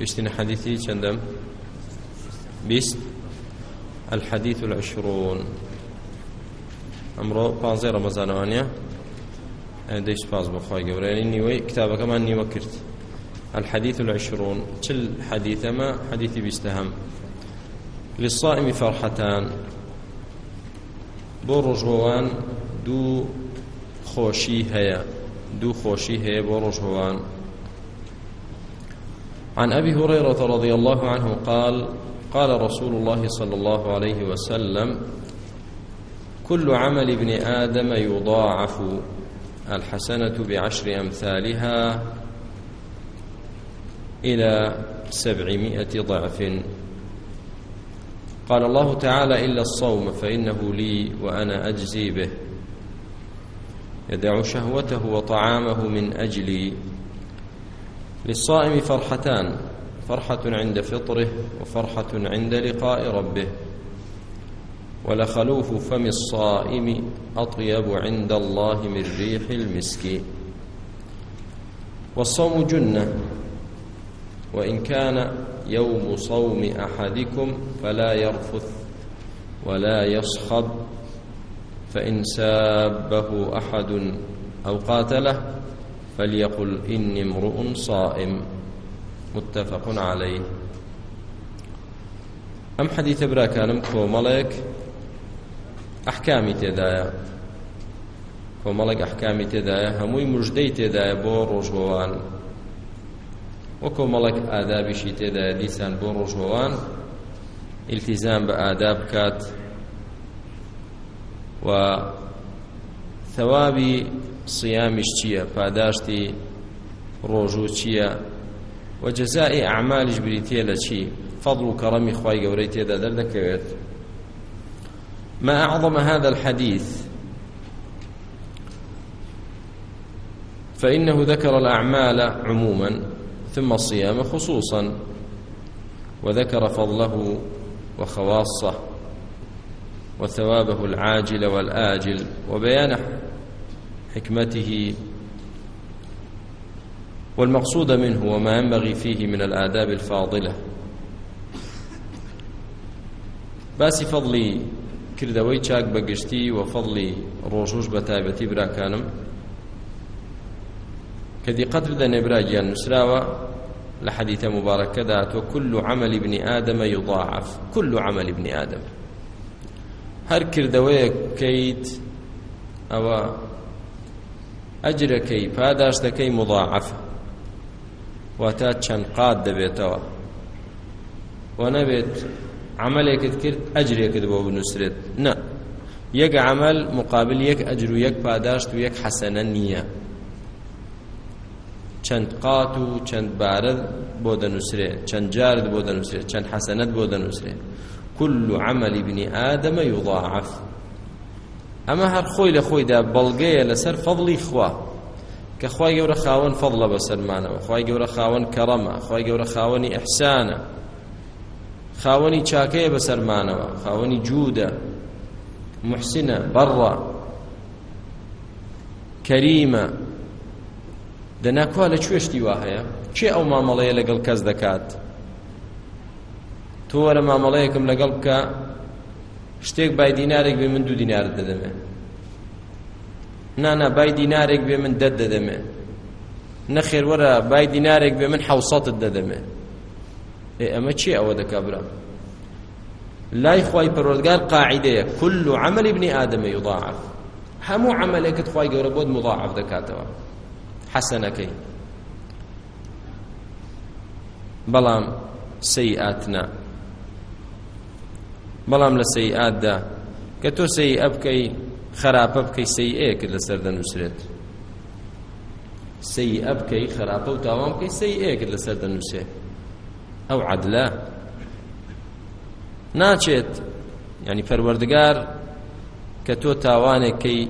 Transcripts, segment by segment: گەشتینە حەدیثی چەندەم بیست الحديث العشرون ئەمڕۆ پانزەی ڕەمەزانەوانە دەی سپاس بەخوای گەورەی نیوەی کتابەکەمان نیوە کرد الحديث العشرون چل حديثەمە حديثي بیستەهم للصائم فرحتان بۆ ڕۆژهۆوان دوو خۆشی هەیە دوو خۆشی هەیە بۆ ڕۆژهۆوان عن أبي هريرة رضي الله عنه قال قال رسول الله صلى الله عليه وسلم كل عمل ابن آدم يضاعف الحسنة بعشر أمثالها إلى سبعمائة ضعف قال الله تعالى إلا الصوم فإنه لي وأنا أجزي به يدع شهوته وطعامه من أجلي للصائم فرحتان فرحة عند فطره وفرحة عند لقاء ربه ولخلوف فم الصائم أطيب عند الله من ريح المسك والصوم جنة وإن كان يوم صوم أحدكم فلا يرفث ولا يصخب فإن سابه أحد أو قاتله فليقل إني امرؤ صائم متفق عليه ئەم حەدیتە براکانم کۆمەڵێک ئەحکامی تێدایە کۆمەڵێک ئەحکامی تێدایە هەمووی مژدەی تێدایە بۆ ڕۆژهۆوان وە کۆمەڵێک ئادابیشی تێدایە دیسان بۆ ڕۆژهۆوان ئیلتیزان بە ئادا بکات و ثەوابی سیامیش چییە پاداشتی ڕۆژوو چییە و جەزای ئەعمالیش بریتە لە چی فضل و کەڕەمی خی گەورەی تێدا دەردەکەوێت ما أعظم هذا الحديث فإنه ذكر الأعمال عموما ثم الصيام خصوصا وذكر فضله وخواصه وثوابه العاجل والآجل وبيان حكمته والمقصود منه وما ينبغي فيه من الآداب الفاضلة باسی فەضلی کردەوەی چاک بەگشتی و فەضلی ڕۆژوش بە تایبەتی براکانم کە دیقەت بدەنێ براگیان نووسراوە لە حەدیتە مبارەکەدا تۆ كل عمل ابن آدم يضاعف كل عمل ابن آدم هەر کردەوەیە بکەیت ئەوە ئەجرەکەی پاداشتەکەی مضاعف واتا چەند قات دەبێتەوە و نەبێت عملێکت کرد ئەجرێکت بۆ بنووسێت نە یەک عمل مقابل یەک ئەجر و یەک پاداشت و یەک حەسەنە نییە چەند قات و چەند بارد بۆ دەنووسێ چەند جارد بۆ دەنووسێ چەند حەسەنەت بۆ دەنووسێ كل عمل ابن آدم يضاعف ئەمە هەر خۆی لە خۆیدا بەڵگەیە لەسەر فەضلی خوا کە خی گەورە خاوەن فەضلە بەسەرمانەوە خی گەورە خاوەن کەڕەمە خی گەورە خاوەنی ئەحسانە خاوەنی چاکەیە بەسەرمانەوە خاوەنی جوودە محسنە بەڕە کەریمە دەناکوا لە کوێشتی وا هەیە کێ ئەو مامەڵەیە لەگەڵ کەس دەکات تۆ وەرە مامەڵەیەکم لەگەڵ بکە شتێک بای دینارێک بێ من دوو دینارت دەدەمێ نانا بای دینارێک بێ من دەت دەدەمێ نەخێر وەرە بای دینارێک بێ من حوسەتت دەدەمێ ئێ ئەمە چی ئەوە دەکا برا لای خی پەرۆردگار قاعدەیە كل عمل ابن ئادەمە یضاعف هەموو عملێکت خی گەورە بۆت مضاعف دەکاتەوە حەسەنەکەی بەڵام سەیئاتنا بەڵام لە سەیئاتدا کە تۆ سەیئە بکەی خراپە بکەی سەیئەیەکت لەسەر دەنووسرێت سەیئە بکەی خراپە و تاوان بکەی سەیئەیەکت لەسەر دەنووسێ ئەو عدلە ناچێت ینی پەروەردگار کە تۆ تاوانێکی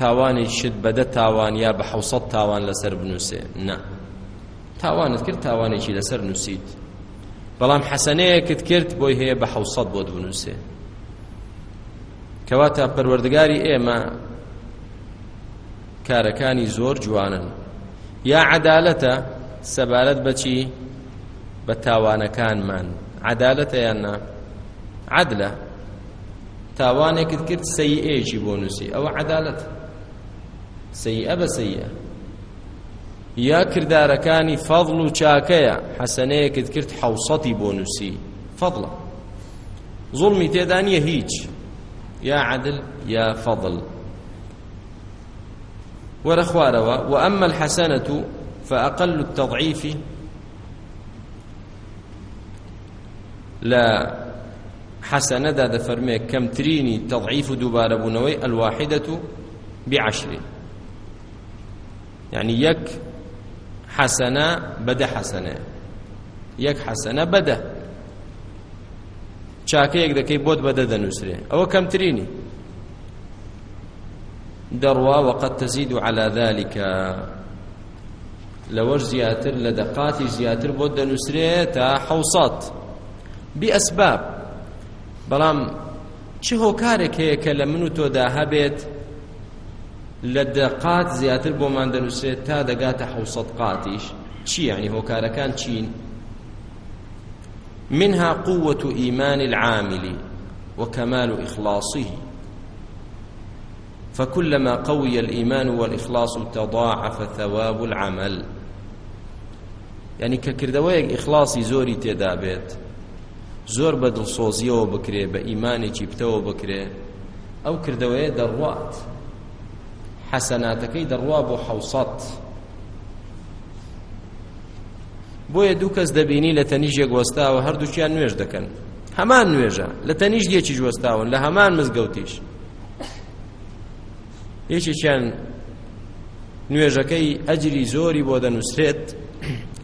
تاوانی شت بەدە تاوان یا بە حوسەت تاوان لەسەر بنووسێ نه تاوانت کرد تاوانێکی لەسەر نووسیت بەڵام حەسەنەیەکت کرد بۆی هەیە بە حوسەد بۆ بنووسێ کەواتە پەروەردگاری ئێمە کارەکانی زۆر جوانن یا عەدالەتە سەبارەت بەچی بە تاوانەکانمان عەدالەتە یاننا عەدلە تاوانێکت کرد سەیئێکی بۆ نووسی ئەوە عەدالەت سەیئە بە سەیئە یا کردارەکانی فەضڵ و چاکەیە حەسەنەیەکت کرد حوسەتی بۆ نووسی فەضڵە زوڵمی تێدا نیە هیچ یا عدل یا فەضڵ وەرە خوارەوە و ئەممە الحەسەنەت فأقل التضعيف لا حسنة دا دفرمي كم تريني تضعيف دوبارة بنوي الواحدة بعشر يعني يك حەسەنە بەدە حەسەنە یەک حەسەنە بەدە چاکەیەک دەکەی بۆت بەدە دەنووسرێ ئەوە کەمترینی دەڕوا وەقد تەزید و على ذلك لەوەش زیاتر لە دەقاتی زیاتر بۆ دەنووسرێ تا حوسات بئەسباب بەڵام چه هۆکارێک هەیە کە لە من و تۆدا هەبێت لە دەقات زیاتر بۆمان دەنووسێت تا دەگاتە حوسەت قاتیش چی یعنی هۆکارەکان چین منها قوة إيمان العامل وكمال إخلاصه فكلما قوي الإيمان والإخلاص تضاعف ثواب العمل يعني ككردويك إخلاصي زوري تدابت زۆر بە دڵسۆزیەوە بکرێ بە ئیمانێکی پتەوە بکرێ ئەو کردەوەیە دەڕوات حەسەناتەکەی دەڕوا بۆ حوسەت بۆیە دوو کەس دەبینی لە تەنیژێک وەستاوە هەردووچیان نوێژ دەکەن هەمان نوێژە لە تەنیش یەکی وەستاون لە هەمان مزگەوتیش یەکێکیان نوێژەکەی ئەجری زۆری بۆ دەنووسرێت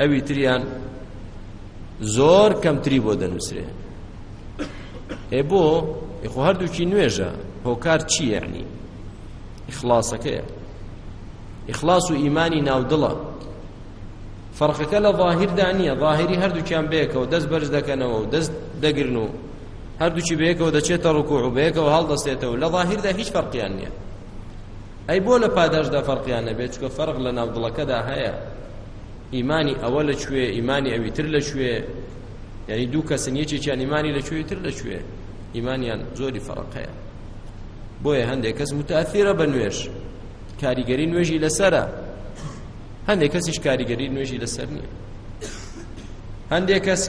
ئەوی تریان زۆر کەمتری بۆ دەنووسرێت ئێ بۆ یخۆ هەردووکی نوێژە هۆکار چی یعنی ئیخلاسەکەیە ئیخلاس و ئیمانی ناودڵە فەرقەکە لە ظاهردا نییە ظاهری هەردووکیان بەیەکەوە دەست بەرز دەکەنەوە و دەست دەگرن و هەردووکی بەیەکەوە دەچێتە ڕکوع و بەیەکەوە هەڵدەستێتەوە لە ظاهردا هیچ فەرقیان نییە ئەی بۆ لە پاداشدا فەرقیان نەبێت چکە فەرق لە ناودڵەکەدا هەیە ئیمانی ئەوە لەکوێ ئیمانی ئەویتر لەکوێ یعنی دوو کەسن یەکێکیان ئیمانی لەکوێتر لەکوێ ئیمانیان زۆری فەرقەیە بۆیە هەندێک کەس متاثیرە بە نوێش کاریگەری نوێژی لەسرە هەندێک کەسیش کاریگەری نوێژی لەسەر نییە هەندێک کەس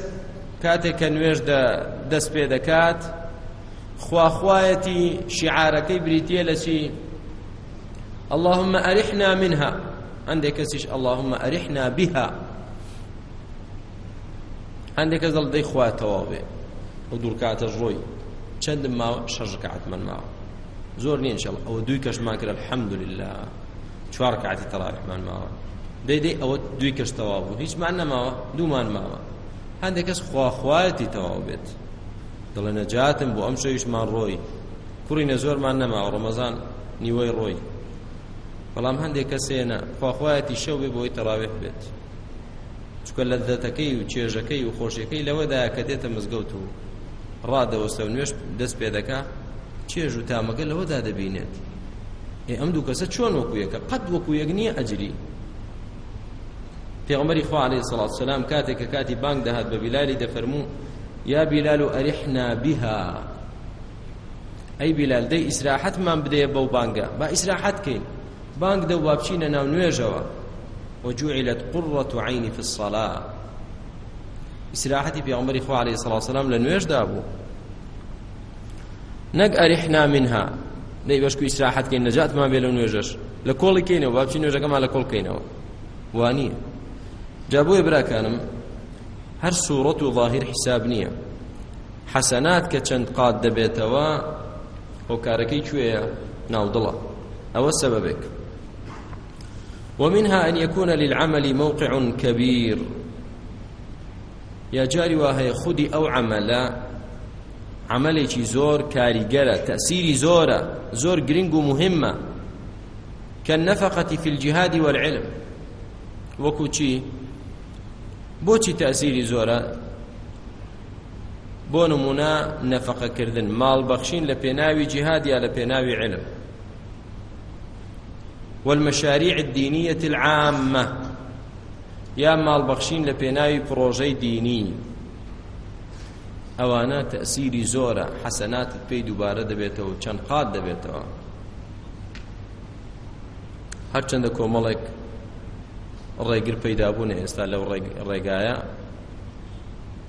کاتێک کە نوێژ دەست پێ دەکات خواخوایەتی شیعارەکەی بریتە لە چی اللهم أرحنا منها عندك كسيش اللهم أرحنا بها عندك زل دي خواه توابه ودور كاتج روي چند ما شرج كعت من معه زۆر نیە انشاء الله ئەوە دوی کەشمان کرد الحەمدلله چوار کاتی تەڵاویحمان ماوە دەیدەی ئەوە دوی کەش تەواو بوو هیچمان نەماوە دوومان ماوە هەندێک کەس خواخواەتی تەواو بێت دڵێ نەجاتم بۆ ئەم شەویشمان ڕۆی کوڕی نە زۆرمان نەماوە ڕەمەزان نیوەی ڕۆی بەڵام هەندێک کەسێنە خواخواەتی شەو بێ بۆی تەڵاوێت بێت چکە لە دەتەکەی و چێژەکەی و خۆشیەکەی لەوەدایە کە دێتە مزگەوت و ڕادەوەستە و نوێش دەست پێ دەکات چێژ و تامەکە لەوەدا دەبینێت ئێ ئەم دوو کەسە چۆن وەکو یەکە قەت وەکو یەک نییە ئەجری پێغمەری خوا عليه الصلاة والسلام کاتێک کە کاتی بانگ دەهات بە بیلالی دەفەرموو یا بیلال و ئەریحنا بها ئەی بیلال دەی ئیسراحەتمان بدەیە بەو بانگە با ئیسراحەت کەین بانگ دە و بابچینە ناو نوێژەوە وجعلت قرة عيني في الصلاة استراحتي في عمر إخوة عليه الصلاة والسلام لنويش دابو نەک ئەریحنا منها دەی بەشکو ئیسراحەتکەین نەجاتمان بێ لە نوێژەش لە کۆڵی کەینەوە بابچی نوێژەکەمان لە کۆڵکەینەوە وانییە جا بۆیە براکانم هەر سوورەت و ظاهر حیساب نییە حەسەنات کە چەند قات دەبێتەوە هۆکارەکەی کوێیە ناودڵە ئەوە سەبەبێک ومنها أن يكون للعمل موقع كبير يا جاري وهي خدي أو عملا عملێکی زۆر کاریگەرە تەسیری زۆرە زۆر گرنگ و مهمە کە نەفقەتی فی الجهادی والعلم وەکو چی بۆچی تەسیری زۆرە بۆ نمونە نەفقەکردن ماڵبەخشین لە پێناوی جهاد یا لە پێناوی علم والمشاريع الدينية العامة يا مالبخشين لبيناوي بروجي ديني ئەوانە تەسیری زۆرە حەسەناتت پێی دووبارە دەبێتەوە چەند قات دەبێتەوە هەرچەندە کۆمەڵێک ڕێگر پەیدابوونە ئێستا لەو ڕێگایە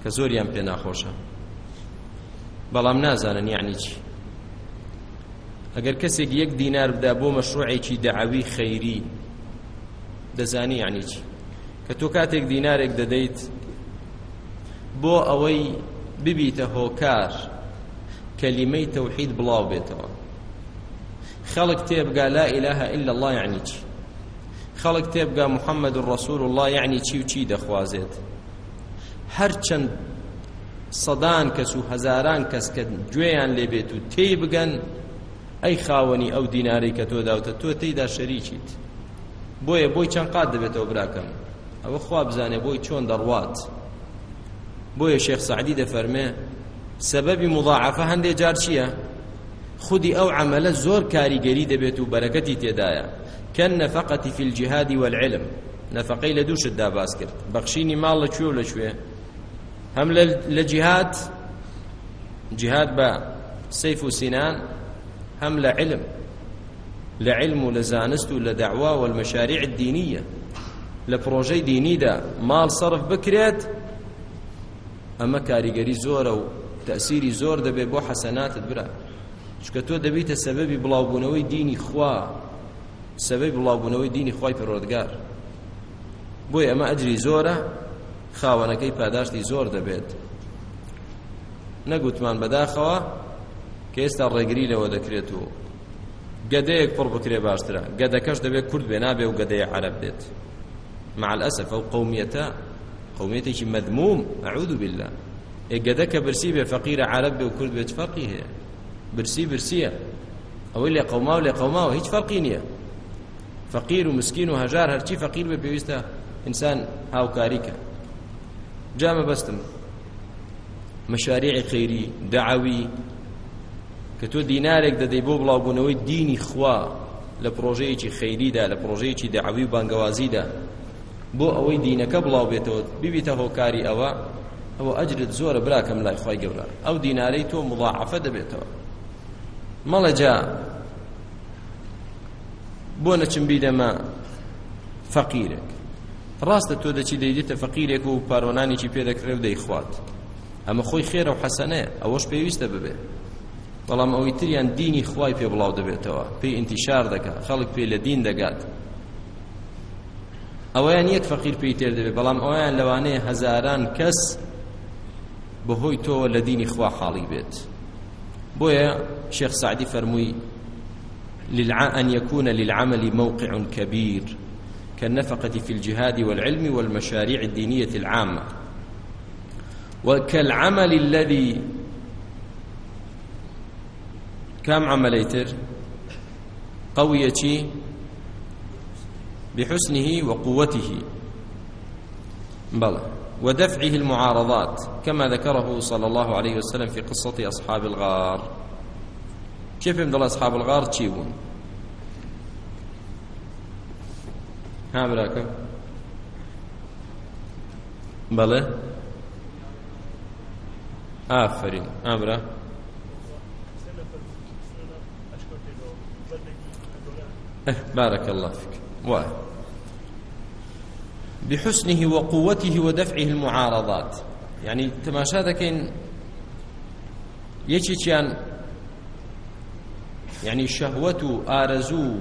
کە زۆریان پێ ناخۆشە بەڵام نازانن یعنی چی ئەگەر کەسێک یەک دینار بدا بۆ مەشروعێکی دەعاوی خەیری دەزانی یعنی چی کە تۆ کاتێک دینارێک دەدەیت بۆ ئەوەی ببیتە هۆکار کەلیمەی تەوحید بڵاو بێتەوە خەڵک تێبگا لا ئیلاها ئیلا الله یعنی چی خەڵک تێبگا محەممەد ڕەسوول الله یعنی چی و چی دەخوازێت هەرچەند سەدان کەس و هەزاران کەس کە گوێیان لێبێت و تێی بگەن ئەی خاوەنی ئەو دینارەی کە تۆ داوتە تۆ تێیدا شەریکیت بۆیە بۆی چەند قات دەبێتەوە براکەم ئەوە خوا بزانێ بۆی چۆن دەڕوات بۆیە شێخ سعدی دەفەرمێ سەبەبی مضاعفە هەندێک جار چییە خودی ئەو عملە زۆر کاریگەری دەبێت و بەرەکەتی تێدایە کەن نەفەقەتی فی الجهادی والعلم نەفەقەی لە دووشتدا باس کرد بەخشینی ماڵ لەکوێ و لەکوێ هەم لە جیهاد جیهاد بە سەیف و سینان هەم لە علم لە علم و لە زانست و لە دەعوا و المەشاریع الدینیە لە پرۆژەی دینیدا ماڵ سەرف بکرێت ئەمە کاریگەری زۆرە و تەسیری زۆر دەبێت بۆ حەسەناتت برا چکە تۆ دەبیتە سەبەبی بڵاوبوونەوەی دینی خوا سەبەی بڵاوبوونەوەی دینی خوای پەرۆردگار بۆی ئەمە ئەجری زۆرە خاوەنەکەی پاداشتی زۆر دەبێت نەگوتمان بەداخەوە کە ئێستا ڕێگری لەوە دەکرێت و گەدەیەک پڕ بکرێ باشترە گەدەکەش دەبێت کورد بێ نابێ و گەدەیە عەرەب بێت مع الأسف ئەو قومیەتە قوميتك مذموم أعوذ بالله إقدك برسي بي فقير عرب بي وكرد بيت فرقي هي برسي برسية أو اللي قوما ولا قوما وهيج فرقي نية فقير ومسكين وهجار هرشي فقير بي بيوستا إنسان هاو كاريكا جامع بستم مشاريع خيري دعوي کە تۆ دینارێک دەدەی بۆ بڵاوبوونەوەی دینی خوا لە پرۆژەیەکی خەیریدا لە پرۆژەیەکی داعوی و بانگەوازیدا بۆ ئەوەی دینەکە بڵاو بێتەوە ببیتە هۆکاری ئەوە ئەوە ئەجرت زۆرە براکەم لای خی گەورە ئەو دینارەی تۆ مضاعفە دەبێتەوە مەڵەجا بۆ نەچم بیدەمە فەقیرێک ڕاستە تۆ دەچی دەیدێتە فەقیرێک و پارۆنانێکی پێدەکرێ و دەیخوات ئەمە خۆی خێرە و حەسەنەیە ئەوەش پێویستە ببێ بەڵام ئەوەی تریان دینی خوای پێ بڵاو دەبێتەوە پێی ئینتیشار دەکات خەڵک پێ لە دین دەگات ئەویان یەک فەقیر پێی تێر دەبێت بەڵام ئەویان لەوانەیە هەزاران کەس بەهۆی تۆوە لە دینی خوا خاڵی بێت بۆیە شێخ سعدی فەرمووی للع أن يكون للعمل موقع كبير كالنفقة في الجهاد والعلم والمشاريع الدينية العامة وكالعمل الذي كم عمليتر قوية بحسنه وقوته بلى ودفعه المعارضات كما ذكره صلى الله عليه وسلم في قصة أصحاب الغار كيف يمدل أصحاب الغار تشيبون ها براكم بلى آفرين أمرا بارك الله فيك وای بحسنه وقوته ودفعه المعارضات يعني تماشا دەکەین یەکێکیان یعنی شەهوەت و ئارەزوو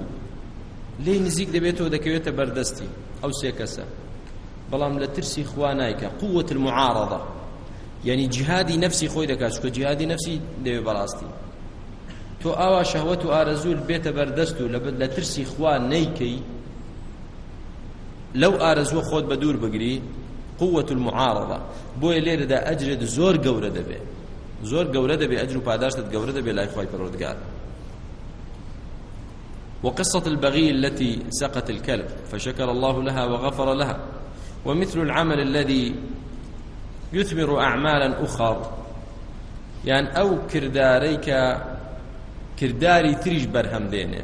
لێ نزیک دەبێتەوە دەکەوێتە بەردەستی ئەو سێ کەسە بەڵام لە ترسی خوا نایکە قووت المعارضة یعنی جهادی نفسی خۆی دەکات چکە جهادی نفسی دەوێ بەڕاستی تۆ ئاوا شەهوەت و ئارەزوو بێتە بەردەست و لە ترسی خوا نەیکەی لەو ئارەزوە خۆت بە دوور بگری قوة المعارضة بۆیە لێرەدا ئەجرێت زۆر گەورە دەبێت زۆر گەورە دەبێت ئەجر و پاداشتت گەورە دەبێت لای خۆی پەرۆردگار وقصة البغي التي سقت الكلب فشكر الله لها وغفر لها ومثل العمل الذي يثمر أعمالا أخر يعني أو كرداريك كرداري تريج برهم دينه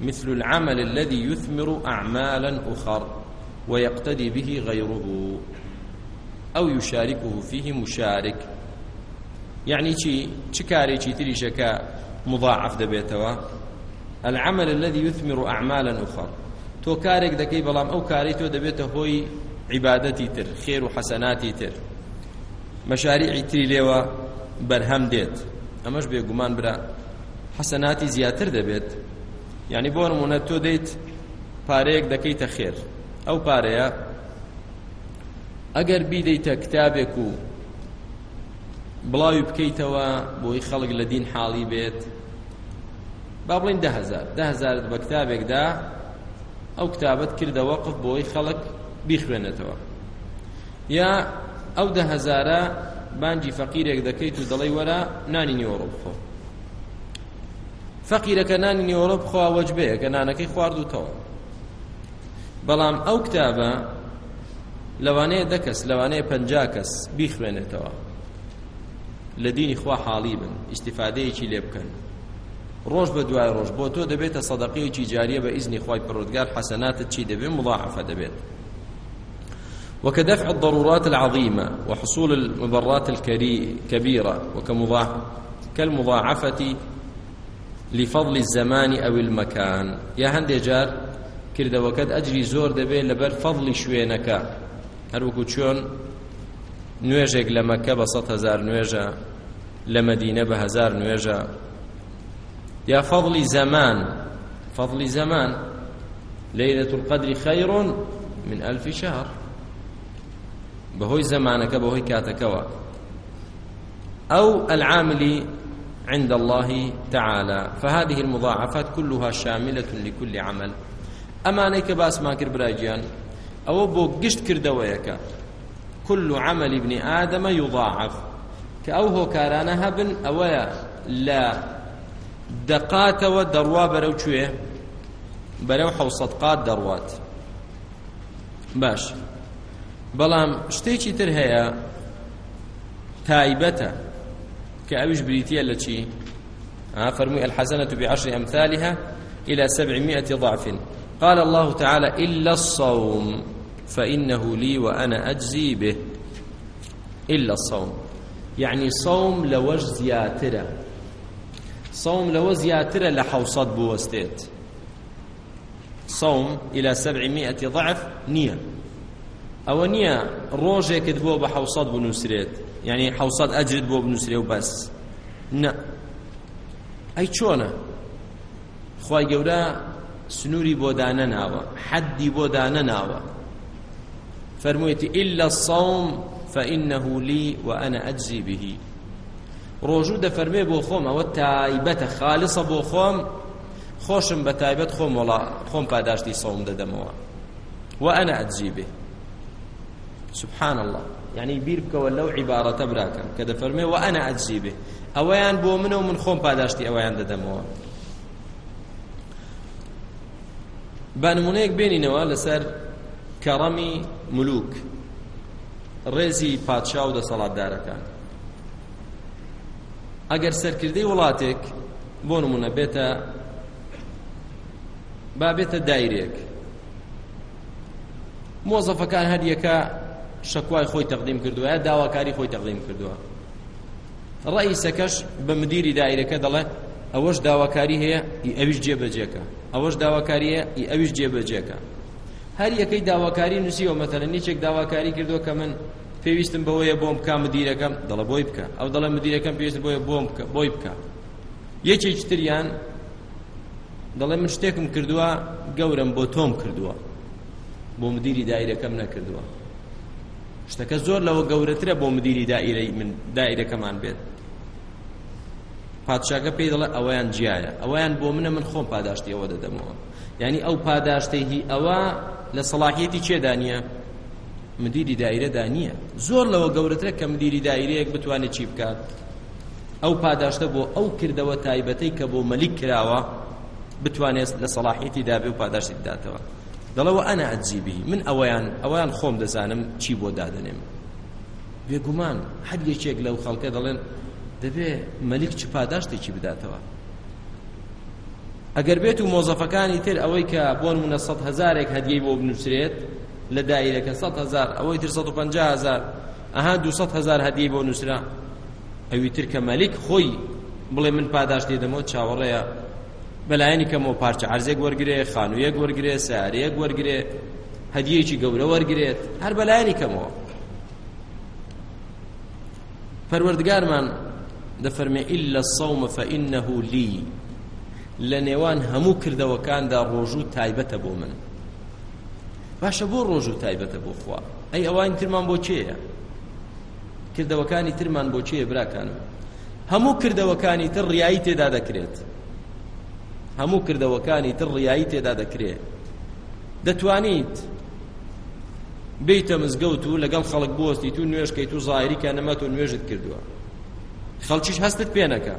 مثل العمل الذي يثمر أعمالا أخر ويقتدي به غيره أو يشاركه فيه مشارك يعني شي شكاري شي تري شكا مضاعف دبيتوا العمل الذي يثمر أعمالا أخر تو كارك دكي بلام أو كاري تو دبيته هوي عبادتي تر خير وحسناتي تر مشاريعي تري ليوا برهم ديت أمش بيقمان برا حسناتي زياتر دبيت یعنی بۆ نمونە تۆ دەیت پارەیەک دەکەیتە خێر ئەو پارەیە ئەگەر بیدەیتە کتابێک و بڵاوی بکەیتەوە بۆی خەڵک لە دین حاڵی بێت با بڵین دههزار دههزارت بە کتابێکدا ئەو کتابەت کردەوەقف بۆی خەڵک بیخوێنێتەوە یا ئەو دههزارە بانجی فەقیرێک دەکەیت و دەڵی وەرە نانی نیوەڕۆ بخۆ فەقیرەکە نانی نیوەڕۆ بخوا وەجبەیە کە نانەکەی خواردوتەوە بەڵام ئەو کتابە لەوانەیە دەکەس لەوانەیە پەنج کەس بیخوێنێتەوە لە دینی خوا حاڵی بن ئیسیفادەیەکی لێ بکەن ڕۆژ بە دوای ڕۆژ بۆ تۆ دەبێتە سەدەقەیەکی جاریە بە ئیزنی خی پرۆودگار حەسەناتت چی دەبێت مضاعفە دەبێت وكدفع الضرورات العظيمة وحصول المضرات الكبيرة وكمضاعف كالمضاعفة لفضل الزمان أو المكان يا هەندێ جار کردەوەکەت ئەجری زۆر دەبێت لەبەر فەضلی شوێنەکە هەروەکو چۆن نوێژێک لە مەکە بە هزار نوێژە لە مدینە بە هزار نوێژە یا فەضلی زەمان فەضلی زەمان لەیلة القدر خير من ألف شهر بەهۆی زەمانەکە بەهۆی کاتەکەەوە ئەو العاملی عند الله تعالى فهذه المضاعفات كلها شاملة لكل عمل ئەمانەی کە باسمان کرد براجیان ئەوە بۆ گشت کردەوەیەکە كل عمل ابن آدم يضاعف کە ئەو هۆکارانە هەبن ئەوەیە لە دەقاتەوە دەڕوا بەرەو کوێ بەرەو حوسەدقات دەڕوات باش بەڵام شتێکی تر هەیە تایبەتە کە ئەویش بریتە لە چی فەرمووی الحەزەنەة بعشر أمثالها إلى سبعمائة ضعف قال الله تعالى إلا الصوم فإنه لي وأنا أجزي به إلا الصوم يعني صوم لوج زياترة صوم لو زياترة لحوصات بوستيت صوم إلى سبعمائة ضعف نية ئەوە نییە ڕۆژێکت بۆ بە حوسەد بنووسرێت یعنی حوسەت ئەجرت بۆ بنووسێ و بەس نە ئەی چۆنە خی گەورە سنووری بۆ دانە ناوە حەدی بۆ دانە ناوە فەرموویەتی ئللا الصوم فإنه لي وأنا أجزي به ڕۆژوو دەفەرمێ بۆ خۆم ئەوە تایبەتە خالصە بۆ خۆم خۆشم بە تایبەت خۆم وڵا خۆم پاداشتی سەوم دەدەمەوە وأنا أجزي به سبحان الله يعني بیر بکەوە لەو عیبارەتە براکەم کە دەفەرمێ و ئەنا ئەجزی بێ ئەوەیان بۆ منە و من خۆم پاداشتی ئەوەیان دەدەمەوە بانمونەیەک بێنینەوە لەسەر کەڕەمی ملوک ڕێزی پادشا و دەسەڵاتدارەکان ئەگەر سەرکردەی وڵاتێک بۆ نمونە بێتە بابێتە دایرێک مۆزەفەکان هەریەکە شەکوای خۆی تەقدیم کردووە داواکاری خۆی تەقدیم کردووە ڕئیسەکەش بە مدیری دایرەکە دەڵێ ئەوەش داواکاری هەیە ئی ئەویش جێبەجێکە ئەوەش داواکاریە ئی ئەویش جێبەجێکە هەر یەکەی داواکاری نووسیەوە مەتەلە نیچێک داواکاری کردووە کە من پێویستم بەوەیە بۆم بکە مدیرەکەم دەڵە بۆی بکە ئەو دەڵە مدیرەکەم پێویست بۆیە بۆم بکە بۆی بکە یەکێکتریان دەڵێ من شتێکم کردووە گەورم بۆ تۆم کردووە بۆ مدیری دایرەکەم نەکردووە شتەکە زۆر لەوە گەورەترە بۆ مدیری دائیرەی من دائیرەکەمان بێت پادشاگە پێی دەڵێ ئەوەیان جیایە ئەوەیان بۆ منە من خۆم پاداشتی ئەوە دەدەمەوە یعنی ئەو پاداشتێکی ئەوە لە سەڵاحیەتی چێدا نییە مدیری دایرەدا نییە زۆر لەوە گەورەترە کە مدیری دایرەیەک بتوانێت چی بکات ئەو پاداشتە بۆ ئەو کردەوە تایبەتەی کە بۆ مەلیک کراوە بتوانێت لە سەڵاحیەتی دابێ و پاداشتی بداتەوە دەڵێ و ئەنا ئەجیبی من ئەوەیان ئەویان خۆم دەزانم چی بۆ دادنێم بێگومان هەر یەکێک لەو خەڵکە دەڵێن دەبێ مەلیک چ پاداشتێکی بداتەوە ئەگەر بێت و مۆزەفەکانی تر ئەوەی کە بۆ نمونە سەد هەزارێک هەدیەی بۆ بنووسرێت لە دایرەکە سەد هزار ئەوەی تر سەد و پەنجا هزار ئەها دو سەد هزار هەدیەی بۆ نووسرا ئەوی تر کە مەلیک خۆی بڵێ من پاداش دێدەمەوە چاوەڕەیە بەلایەنی کەمەوە پارچە عرزێک وەرگێ خانوویەک وەرگێ سارەیەک وەرگێ هەدیەکی گەورە وەرگێت هەر بەلایەنی کەمەوە پەروەردگارمان دەفەرمێ ئللا الصومە فەئینەه لی لە نێوان هەموو کردەوەکاندا ڕۆژ و تایبەتە بۆ من باشە بۆ ڕۆژ و تایبەتە بۆ خوا ئەی ئەوان ترمان بۆ چێە کردەوەکانی ترمان بۆ چێە براکانم هەموو کردەوەکانی تر ڕیایی تێدا دەکرێت هەموو کردەوەکانی تر ڕیایی تێدا دەکرێت دەتوانیت بیتە مزگەوت و لەگەڵ خەڵک بۆستی تو نوێشکەیت و زاهریکە نەمە و نوێژت کردووە خەڵکیش هەستت پێنەکە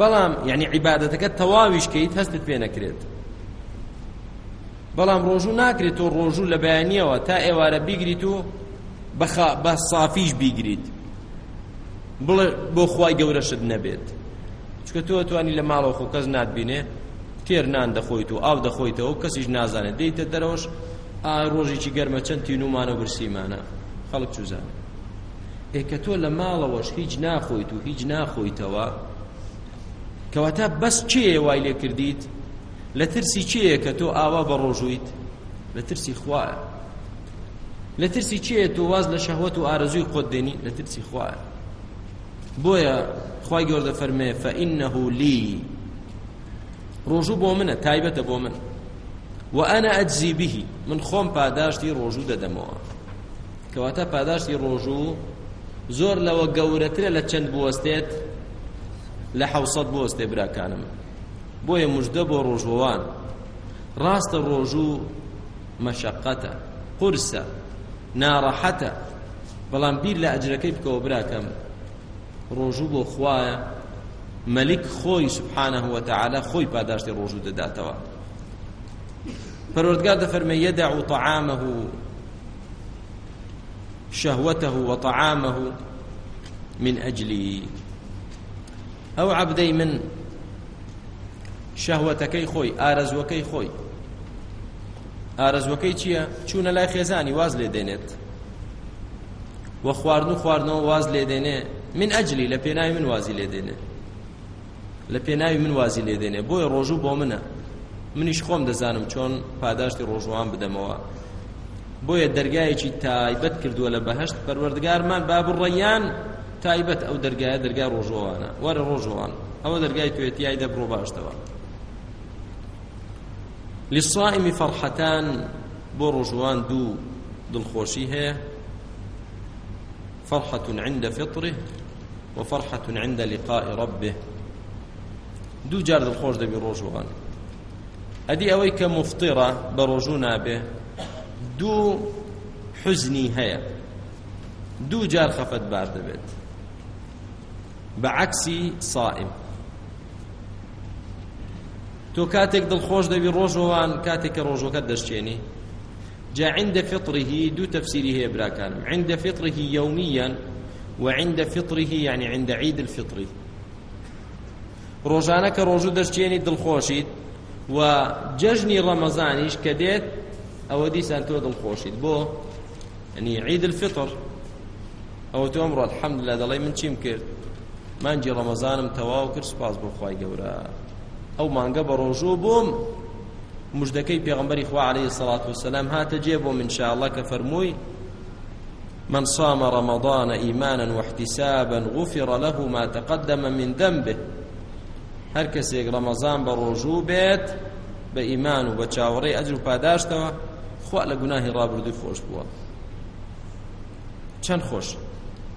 بەڵام یعنی عیبادەتەکە تەواویشکەیت هەستت پێ نەکرێت بەڵام ڕۆژوو ناکرێت تۆ ڕۆژوو لە بەیانیەوە تا ئێوارە بیگریت و بە صافیش بیگریت بڵێ بۆ خی گەورەشت نەبێت چکە تۆ توانی لە ماڵەوە خۆ کەس ناتبینێ تێر نان دەخۆیت و ئاو دەخۆیتەوە کەسیش نازانێت دەیتە دەرەوەش ڕۆژێکی گەرمە چەند تین ومانە برسیمانە خەڵک چوزان ئێکە تۆ لە ماڵەوەش هیچ ناخۆیت و هیچ ناخۆیتەوە کەواتە بەس چێ وای لێ کردیت لە ترسی چییە کە تۆ ئاوا بە ڕۆژویت لە ترسی خوایە لە ترسی چییە تۆ واز لە شەهوت و ئارەزوی خۆت دێنی لە ترسی خوایە بۆیە خی گەوردە فەرمێ فەئینەه لی ڕۆژوو بۆ منە تایبەتە بۆ من و ئەنا ئەجزی بهی من خۆم پاداشتی ڕۆژوو دەدەمەوە کەواتە پاداشتی ڕۆژوو زۆر لەوە گەورەترە لە چەند بوەستێت لە حوسەت بوەستێ براکانم بۆیە مژدە بۆ ڕۆژوان ڕاستە ڕۆژوو مەشەقەتە قورسە ناڕەحەتە بەڵام بیر لە ئەجرەکەی بکەوە براکەم ڕۆژوو بۆ خوایە مەلیک خۆی سبحانە وتەعالا خۆی پاداشتی ڕۆژوو دەداتەوە پەروەردگار دەفەرمێ یەدع طعامه شهوته وطعامه من ئەجلی ئەو عبدەی من شەهوەتەکەی خۆی ئارەزوەکەی خۆی ئارەزوەکەی چییە چوونە لای خێزانی واز لێ دێنێت وە خواردن و خواردنەوە واز لێ دێنێ من ئەجلی لە پێناوی من وازی لێ دێنێ لە پێناوی من وازی لێ دێنێ بۆیە ڕۆژوو بۆ منە منیش خۆم دەزانم چۆن پاداشتی ڕۆژوان بدەمەوە بۆیە دەرگایەکی تایبەت کردووە لە بەهشت پەروەردگارمان با بڕەیان تایبەت ئەو دەرگایە دەرگای ڕۆژوانە وەرە ڕۆژوان ئەوە دەرگای توێتیای دەبڕۆ باشتەوە للصائم فرحتان بۆ ڕۆژوان دوو دڵخۆشی هەیە فرحة عند فطره وفرحة عند لقاء ربه دو جار دڵخۆش دەبی ڕۆژوان ئەدی ئەوەی کە مفتیڕە بە ڕۆژوو نابێ دوو حزنی هەیە دوو جار خەفەت بار دەبێت بەعکسی سائم تۆ کاتێک دڵخۆش دەبی ڕۆژەوان کاتێک کە ڕۆژەکەت دەشتێنی جا عندە فطره دوو تەفسیری هەیە براکانم عندە فطره یومیان وعند فطره يعني عند عيد الفطر روجانا كروجو دشتيني دلخوشيد وججني رمضانيش كديت او دي سانتو دلخوشيد بو يعني عيد الفطر او تو امر الحمد لله دلي من چيم كرد مانجي رمضانم تواو كرد سپاس بو خواي گورا او مانگا بروجو بوم مجدكي پیغمبري خوا عليه الصلاه والسلام هات جيبو ان شاء الله كفرموي من صام رمضان إيمانا واحتسابا غفر له ما تقدم من ذنبه هر کەسێک ڕەمەزان بە ڕۆژوو بێت بە ئیمان و بە چاوەڕێی ئەجر و پاداشتەوە خوا لە گوناهی ڕابردی خۆش بووە چەند خۆش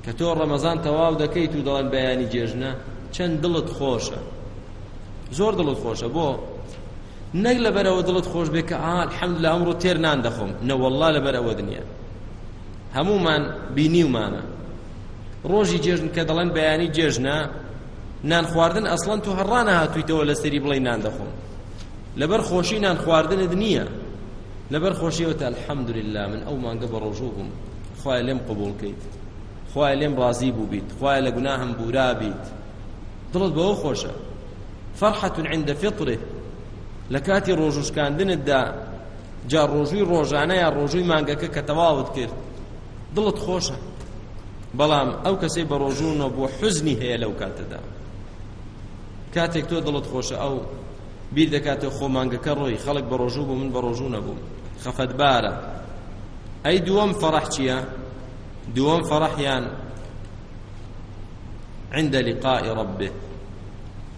کە تۆ ڕەمەزان تەواو دەکەیت و دەڵێن بەیانی جێژنە چەند دڵت خۆشە زۆر دڵت خۆشە بۆ نەک لەبەرەوە دڵت خۆش بێ کە ئا الحەمدلله ئەمڕۆ تێر نان دەخۆم نەوەڵڵا لەبەرەوە دنیا هەمومان بینیومانە ڕۆژی جێژن کە دەڵێن بەیانی جێژنە نان خواردن ئەسڵەن تو هەڕانە هاتوویتەوە لە سەری بڵی نان دەخۆم لەبەر خۆشی نان خواردنت نییە لەبەر خۆشیەوەتە الحەمدلله من ئەو مانگە بە ڕۆژوو بووم خخوای لێم قبولکەیت خخوای لێم ڕازی بوو بیت خخوای لە گوناهم بورا بیت دڵت بەەوە خۆشە فەرحەتون عندە فێتڕێ لە کاتی ڕۆژوشکاندنتدا جا ڕۆژووی ڕۆژانە یا ڕۆژووی مانگەکە کە تەواوت کرد دڵت خۆشە بەڵام ئەو کەسەی بە ڕۆژوونەوە بۆ حزنی هەیە لەو کاتەدا کاتێک تۆ دڵت خۆشە ئەو بیر دەکاتە خۆمانگەکە ڕۆی خەڵک بە ڕۆژوو بوو من بە ڕۆژوو نەبووم خەفەتبارە ئەی دووەم فەڕەح چییە دووەم فەڕەحیان عند لقاء ربه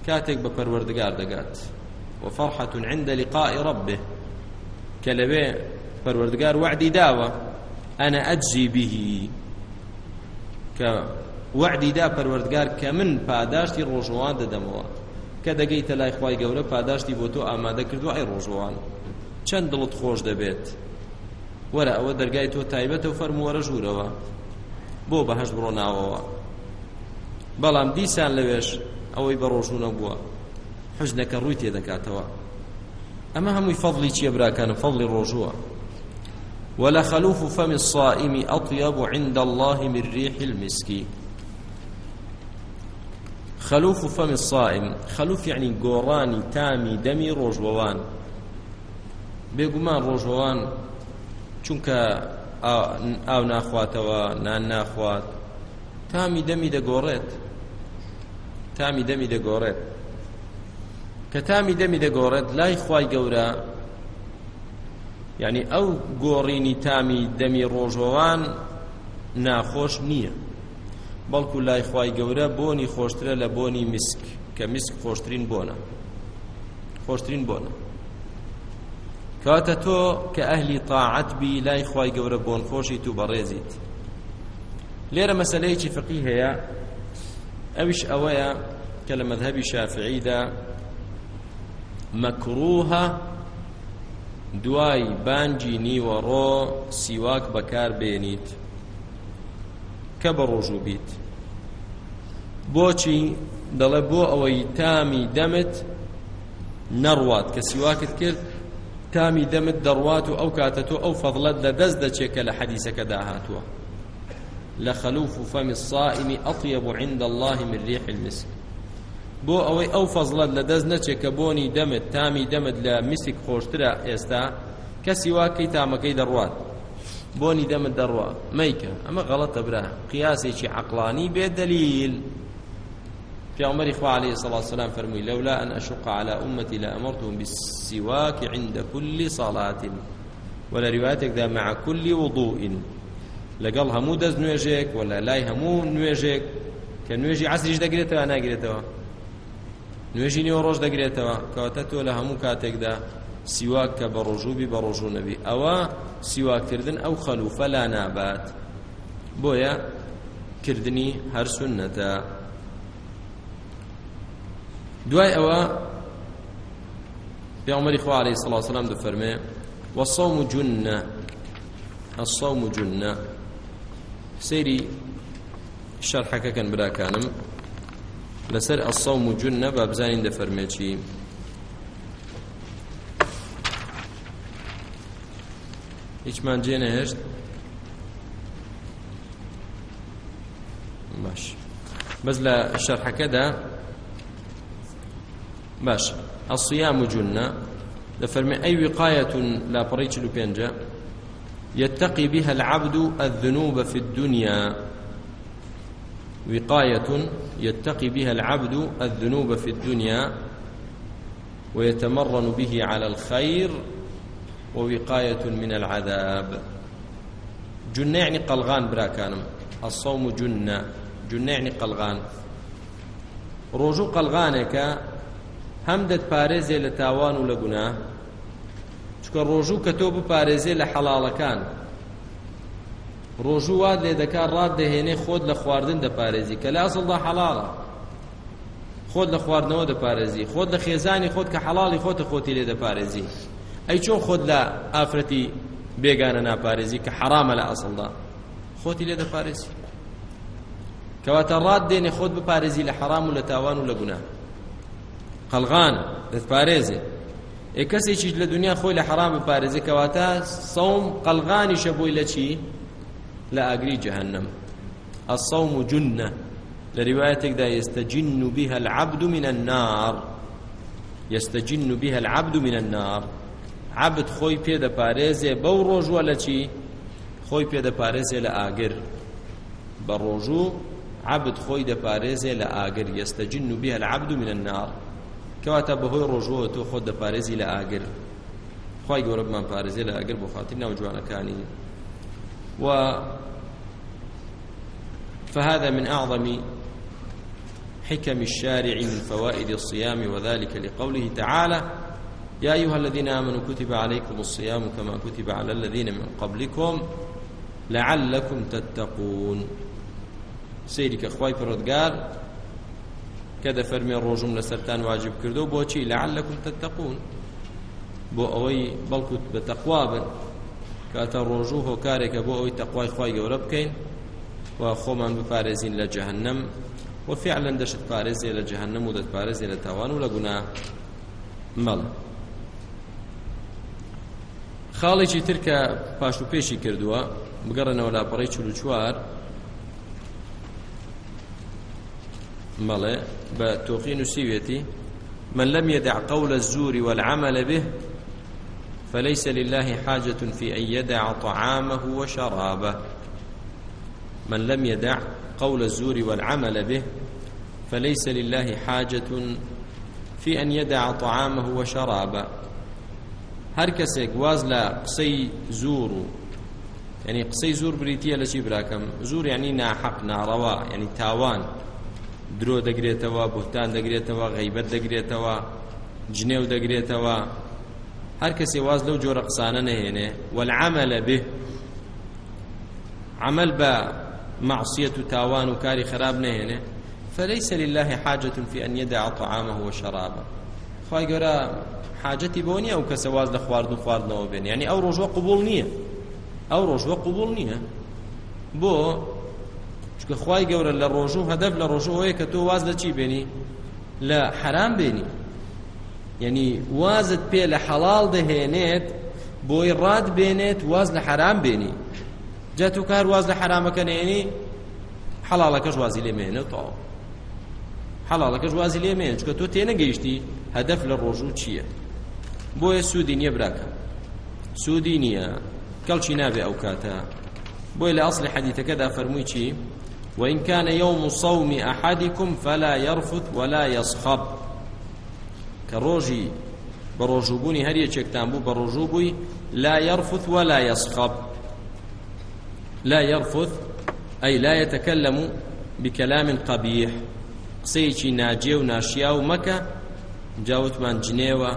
كاتك بپروردگار دقات وفرحة عند لقاء ربه كلبه پروردگار وعدي داوه أنا أجزي به كوعدي دا پروردگار كمن پاداشتی روجوان ددموا كدقيت لا إخواي قولا پاداشتی بوتو آماده کردو أي روجوان چند دلت خوش دبيت وەرە ئەوە دەرگای تۆ تایبەتە و فەرمووەرە ژوورەوە بۆ بەهش بڕۆناوەوە بەڵام دیسان لەوێش ئەوەی بە ڕۆژوونە بووە حەزنەکە ڕووی تێدەکاتەوە ئەمە هەمووی فەضلی چیە براکانم فەضلی ڕۆژووە ولخلوف فم الصائم أطيب عند الله من ريح المسك خلوف فم الصائم خلوف يعني قوراني تامي دمي روجوان بێگومان ڕۆژەوان چونکە ئاو ناخواتەوە نان ناخوات تامی دەمی دەگۆڕێت تامی دەمی دەگۆڕێت کە تامی دەمی دەگۆڕێت لای خی گەورە یعنی ئەو گۆڕینی تامی دەمی ڕۆژەوان ناخۆش نییە بەڵکو لای خی گەورە بۆنی خۆشترە لە بۆنی میسک کە میسک خۆشترین بۆنە خۆشترین بۆنە کاتە تۆ کە ئەهلی تاعەتبی لای خی گەورە بۆن خۆشی تو بەڕێزیت لێرە مەسلەیەکی فقی هەیە ئەویش ئەوەیە کە لە مذهبی شافعیدا مەکروهە دوای بانگی نیوەڕۆ سیواک بەکار بێنیت کە بە ڕۆژوو بیت بۆچی دەڵێ بۆ ئەوەی تامی دەمت نەڕوات کە سیواکت کرد تامی دەمت دەڕوات و ئەو کاتە تۆ ئەو فەضلەت لە دەست دەچێکە لە حەدیسەکەدا هاتووە لخلوف فم الصائم أطيب عند الله من ريح المسك بۆ ئەوەی ئەو فەزڵەت لە دەست نەچێت کە بۆنی دەمت تامی دەمت لە میسک خۆشترە ئێستا کەسی واکەی تامەکەی دەڕوات بۆنی دەمت دەڕوا مەیکە ئەمە غەڵەتە برا قیاسێکی عقلانی بێ دلیل پیامبری خوا علیه الصلاة والسلام فرموی لولا أن أشق على أمتي لأمرتهم بالسواك عند كل صلاة ولا روايتك ذا مع كل وضوء لەگەڵ هەموو دەست نوێژێک ولا لای هەموو نوێژێک کە نوێژی عسریش دەگرێتەوە ناگرێتەوە نوێژینەوە ڕۆژ دەگرێتەوە کەواتە تۆ لە هەموو کاتێکدا سیواک کە بە ڕۆژوبی بە ڕۆژوو نەبی ئەوە سیواکردن ئەو خەلوفە لا نابات بۆیە کردنی هەر سنەتە دوای ئەوە پێمەری خوا عليه سڵ سلام دەفەرمێ وەسەوم و جونە ئەسەوم و جونە سەیری شەرحەکەکەن براکانم لەسەر ئەسەوم و جون نەبا بزانین دەفەرمێکی هیچمان جێ نەهێشت باش بەس لە شەرحەکەدا باش الصيام جنة لفرمي أي وقاية لا بريتش لبينجا يتقي بها العبد الذنوب في الدنيا وقاية يتقي بها العبد الذنوب في الدنيا ويتمرن به على الخير ووقاية من العذاب جنة يعني قلغان براكانم الصوم جنة جنة يعني قلغان ڕۆژ و قەلغانێکە هەم دەت پارێزێ لە تاوان و لە گونا چکە ڕۆژوو کە تۆ بپارێزێ لە حەڵاڵەکان ڕۆژووا لێ دەکا ڕاددەهێنێ خۆت لە خواردن دەپارێزی کە لاسڵدا حەڵاڵە خۆت لە خواردنەوە دەپارێزی خۆت لە خێزانی خۆت کە حەڵاڵی خۆتە خۆتی لێ دەپارێزی ئەی چۆن خۆت لە ئافرەتی بێگانە ناپارێزی کە حرامە لە ئەسڵدا خۆتی لێ دەپارێزی کەواتە ڕاددێنێ خۆت بپارێزی لە حرام و لە تاوان و لە گونا قەلغان دەتپارێزێ ئێ کەسێکیش لە دنیا خۆی لە حرام بپارێزی کەواتە سەوم قەلغانی شەبووی لە چی؟ لە ئاگری جەهنم الصوم جنة لروايتك يستجن بها العبد من النار يستجن بها العبد من النار عبد خۆی پێدەپارێزێ بەو ڕۆژوە لە چی خۆی پێدەپارێزێ لە ئاگر بە ڕۆژوو عبد خۆی دەپارێزێ لە ئاگر یستەجن و بێ العبد من النار کەواتە بەهۆی ڕۆژوە تۆ خۆت دەپارێزی لە ئاگر خی گەورە بمان پارێزێ لە ئاگر بۆ خاطر ناو جوانەکانی و فهذا من أعظم حكم الشارع من فوائد الصيام وذلك لقوله تعالى يا أيها الذين آمنوا كتب عليكم الصيام كما كتب على الذين من قبلكم لعلكم تتقون سيرك أخواي بردقار كذا فرمي الرجم لسرتان واجب كردو بوشي لعلكم تتقون بۆ ئەوەی بەڵکوت بە تەخوابن کاتە ڕۆژوو هۆکارێکە بۆ ئەوەی تەخوای خی گەورە بکەین و خۆمان بپارێزین لە جەهنم و فعلا دەشت پارێزیە لە جەهنم و دەتپارێزیە لە تاوان و لە گونا مەڵ خاڵێکی تر کە پاش و پێشی کردووە بگەڕێنەوە لاپەڕی چل و چوار مەڵێ بە تۆقی نووسیوێتی من لم يدع قول الزور والعمل به فليس لله حاجة في أن يدع طعامه وشرابه من لم يدع قول الزور والعمل به فليس لله حاجة في أن يدع طعامه وشرابه هەر کەسێک واز لە قسەی زور و ینی قسەی زور بریتە لە چی براکەم زور ینی ناحق ناڕەوە ینی تاوان درۆ دەگرێتەوە بوتان دەگرێتەوە غیبەت دەگرێتەوە جنێو دەگرێتەوە هەر کەسێ واز لەو جۆرە قسانە نەهێنێ والعمل به عمل بە معصية تاوان وكاري خراب نهينه فليس لله حاجة في أن يدع طعامه وشرابه خواهي قرى حاجتي بوني أو كسواز لخوارد وخوارد نوبين يعني أو رجوة قبول نية أو رجوة قبول نية بو چکە خی گەورە لە ڕۆژوو هەدەف لە ڕۆژەوەیە کە تۆ واز لە چی بێنی لە حرام بێنی یعنی وازت پێ لە حەڵال دەهێنێت بۆی ڕاد بێنێت واز لە حرام بێنی جا تو کار واز لە حرامەکەنێنی حەڵاڵەکەش وازی لێ مێنە تاو حەڵاڵەکەش وازی لێ مێن چکە تۆ تێنەگەیشتی هەدەف لە ڕۆژوو چییە بۆیە سوودی نییە براکە سوودی نییە کەڵکی نابێ ئەو کاتە بۆی لە ئەاصلی حەدیتەکەدا فەرمووی چی وإن كان يوم صوم أحدكم فلا يرفث ولا يصخب كروجي بروجوبوني هريا تشكتان بو بروجوبوي لا يرفث ولا يصخب لا يرفث أي لا يتكلم بكلام قبيح قسەیەکی ناجێ و ناشیا و مەکە جاوتمان جنێوە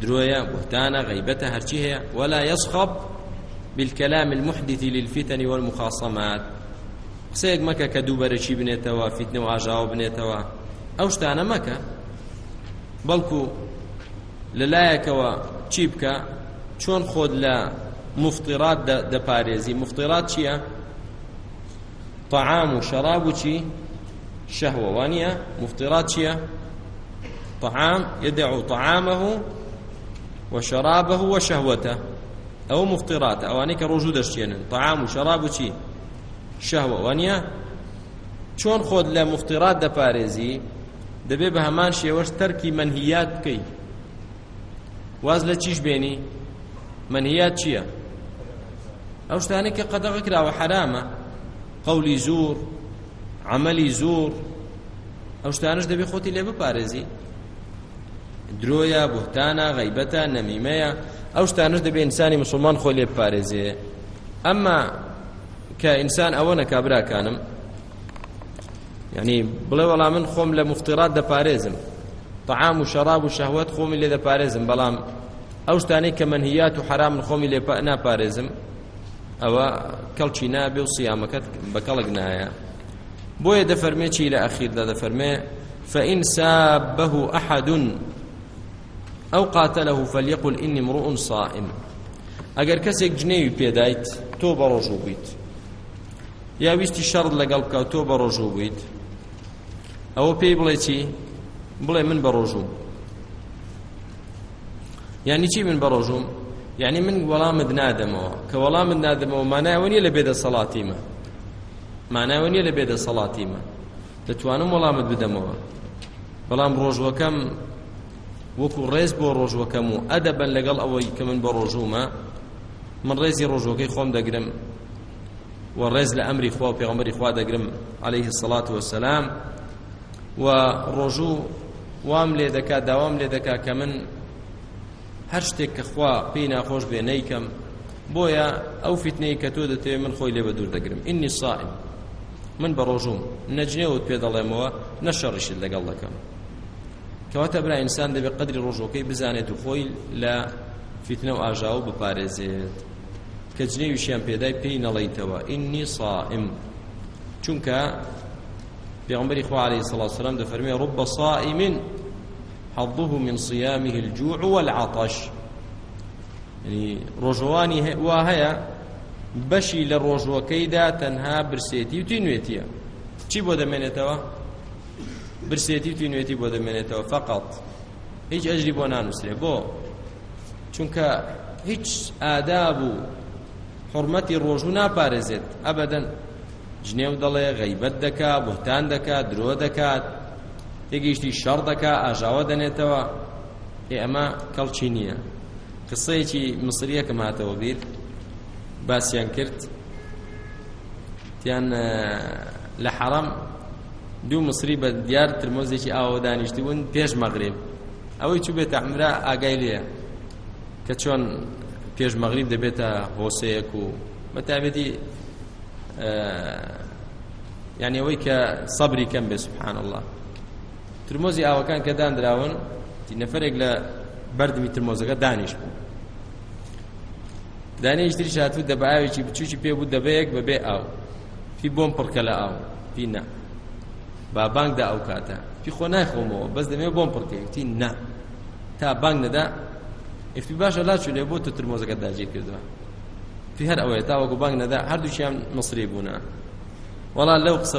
درۆیە بهتانە غیبەتە هەرچی هەیە ولا يصخب بالكلام المحدث للفتن والمخاصمات قسەیەک مەکە کە دووبەرەکی بنێتەوە فیتنە و ئاژاو بنێتەوە ئەو شتانە مەکە بەڵکو لەلایەکەوە چی بکە چۆن خۆت لە مفترات دەپارێزی مفترات چییە؟ طعام و شەراب و چی؟ شەهوەوانە مفترات چییە؟ طعام يدع طعامه وشرابه وشهوته ئەو مفترات ئەوانەی کە ڕۆژوو دەشتێنن تەعام و شەراب و چی شەهوەوانە چۆن خۆت لە مفترات دەپارێزی دەبێ بە هەمان شێوەش تەرکی منهیات بکەی واز لە چیش بێنی منهیات چییە؟ ئەو شتانەی کە قەدەغە کراوە حرامە قەولی زور عملی زور ئەو شتانش دەبێ خۆتی لێ بپارێزی درۆیە بهتانە غەیبەتە نەمیمەیە ئەو شتانش دەبێ ئینسانی مسلمان خۆی لێ بپارێزێ ئەمما کە ئینسان ئەوە نەکا براکانم یعنی بڵێ وەڵام من خۆم لە مفترات دەپارێزم طعام و شراب و شەهوەت خۆمی لێ دەپارێزم بەڵام ئەو شتانەی کە منهیات و حرام خۆمی لێ ناپارێزم ئەوە کەڵکی نابێ و سیامەکەت بە کەڵک نایە بۆیە دەفەرمێ چی لە ئەخیردا دەفەرمێ فإن سابه أحد أو قاتله فليقل إني امرؤ صائم ئەگەر کەسێک جنێوی پێدایت تۆ بە ڕۆژوو بیت یا ویستی شەڕت لەگەڵ بکە تۆ بە ڕۆژوو بیت ئەوە پێی بڵێ چی بڵێ من بە ڕۆژوم یعنی چی من بە ڕۆژوم یعنی من وەڵامت نادەمەوە کە وەڵامت نادەمەوە مانایەوە نیە لە بێدە سەڵاتیمە مانایەوە نیە لە بێدە سەڵاتیمە دەتوانم وەڵامت بدەمەوە بەڵام ڕۆژوەکەم وەکو ڕێز بۆ ڕۆژوەکەم و ئەدەبەن لەگەڵ ئەوەی کە من بە ڕۆژوومە من ڕێزی ڕۆژوەکەی خۆم دەگرم و ڕێز لە ئەمری خوا و پێغەمبەری خوا دەگرم عليه الصلاة والسلام و ڕۆژوو وام لێ دەکا داوام لێ دەکا کە من هەر شتێک کە خوا پێی ناخۆش بێ نەیکەم بۆیە ئەو فتنەی کە تۆ دەتەوێ من خۆی لێ بە دوور دەگرم ئینی سائم من بە ڕۆژوم نەجنێوت پێ دەڵێمەوە نەشەڕیشت لەگەڵ دەکەم کەواتە برا ئینسان دەبێت قدری ڕۆژەکەی بزانێت و خۆی لە فتنە و ئاژا و بپارێزێت کە جنێویشیان پێدای پێی نەڵیتەوە ئینی سائم چونکە پێغمبەری خوا عليه الصلاة والسلام دەفەرمێ رب صائم حظه من صيامه الجوع والعطش يعني رجواني وهي بشي للرجوكيدا تنها برسيتي وتنويتي چی بۆ دەمێنێتەوە برسێتی توی نوێتی بۆ دەمێنێتەوە فقط هیچ ئەجری بۆ نانووسێ بۆ چونکە هیچ ئاداب و حرمەتی ڕۆژوو ناپارێزێت ئەبەدەن جنێو دەڵێ غەیبەت دەکات بهتان دەکات درۆ دەکات تێگەیشتی شەڕ دەکا ئاژاوە دەنێتەوە ئێ ئەمە کەڵچی نییە قسەیەکی مسریەکەم هاتەوە بیر باسییان کرد تیان لە حەرام دوو مسری بە دیار ترمۆزێکی ئاوە دانیشتی بوون پێش مەغرب ئەوەی چوو بێتە ئەمرا ئاگای لێە کە چۆن پێش مەغریب دەبێتە هۆسەیەک و بەتابێتی یعنی ئەوەی کە سەبری کەم بێ سبحان الله ترمۆزی ئاوەکان کە دانراون نەفرێک لە بەردمی ترمۆزەکە دانیش بوو دانیشتری شاتوو دە بەئاوێکی بچوکی پێ بوو دەبەیەک بەبێ ئاو پی بۆم پڕکە لە ئاو پی نا با بانگدا ئەو کاتە پی خۆ نایخۆمەوە بەس دەمێ بۆم پڕکەوتی نا تا بانگ نەدا ئفتی باشە لاچوو لێ بۆ تە ترمۆزەکە داگیر کردووە پی هەر ئەوەیە تا وەکو بانگ نەدا هەردووچیان مەسری بوونە وڵا لەو قسە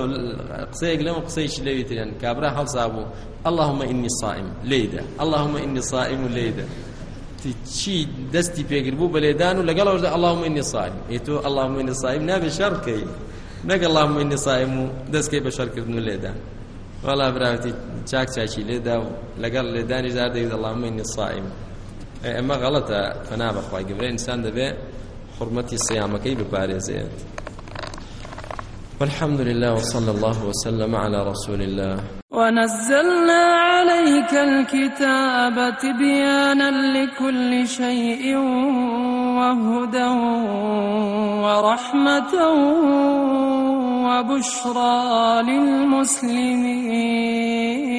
قسەیەک لەم قسەیەکی لەویترێن کابرا هەڵسا بوو اللهم إني صائم ليدا اللهم إني صائم ليدا چی دەستی پێگربوو بە لێدان و لەگەڵەوەدا اللهم إني صائم ئێتۆ اللهم إني صائم نابێ شەڕ بکەی نەگە اللهم إني صائم و دەستکەی بە شەڕکردن و لێدان وەڵا براوەتی چاک چاکی لێدا و لەگەڵ لێدانی زار دەوێت اللهم إني صائم ئەمە غەڵەتە فەنا بەخوای گەورە ئینسان دەبێ حرمەتی سیامەکەی بپارێزێت والحمد لله وصلى الله وسلم على رسول الله ونزلنا عليك الكتاب تبيانا لكل شيء وهدى ورحمة وبشرى للمسلمين